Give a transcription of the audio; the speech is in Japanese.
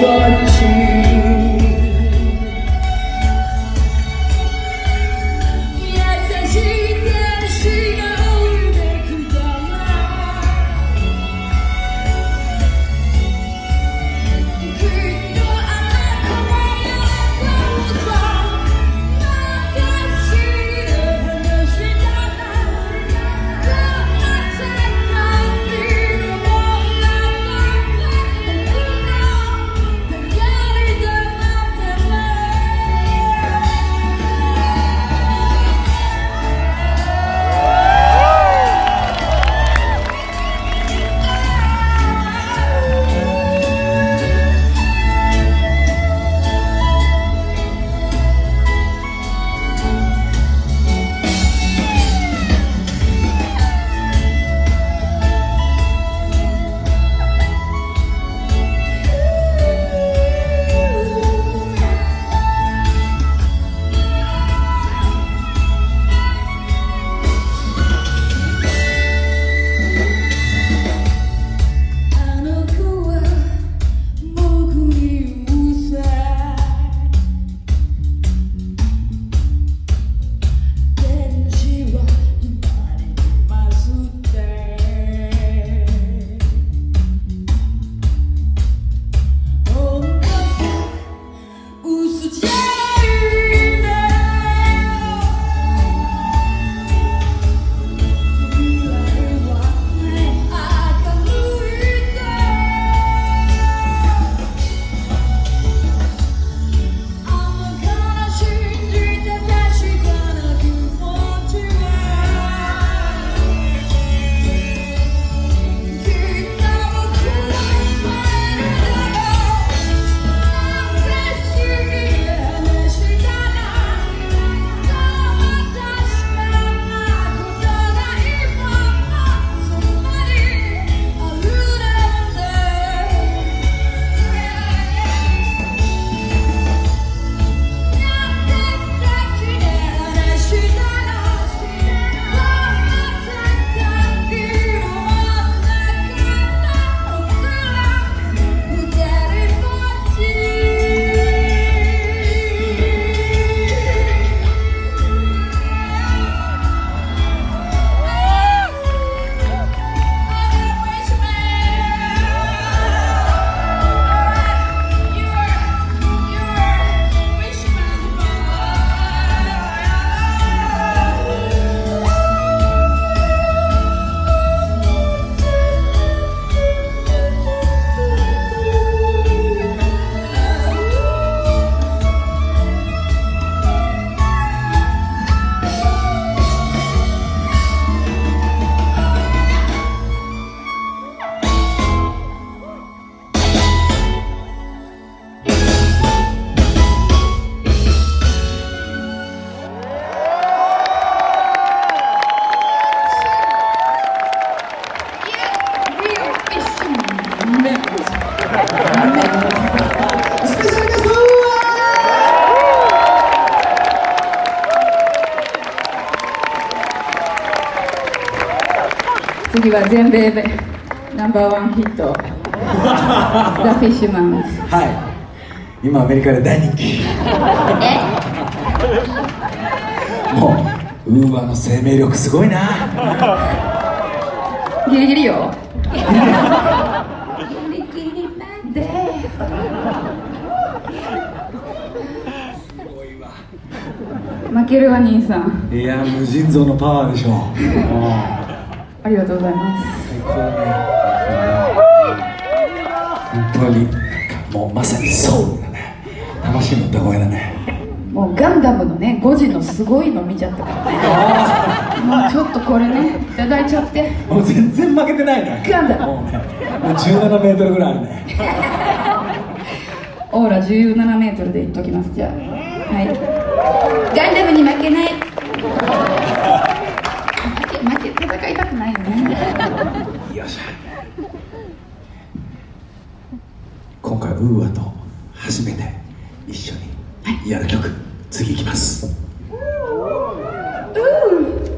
But you 次は全米ナンバーワンヒット。ザ・フィッシュマンズ。はい。今アメリカで大人気。もうウーバーの生命力すごいな。ギリギリよ。ギリギリまで。負けるわ兄さん。いや無尽蔵のパワーでしょう ありがとうございます。最高だね。本当に。もうまさにソウルだね。魂の歌声だね。もうガンダムのね5時のすごいの見ちゃったからね。もうちょっとこれねいただいちゃって。もう全然負けてないね。ガンダム。もうねもう17メートルぐらいあるね。オーラ17メートルでいっときますじゃあ。はい。ガンダムに負けない戦いたくないね。よっしゃ。今回ウーアと初めて一緒にやる曲次いきます。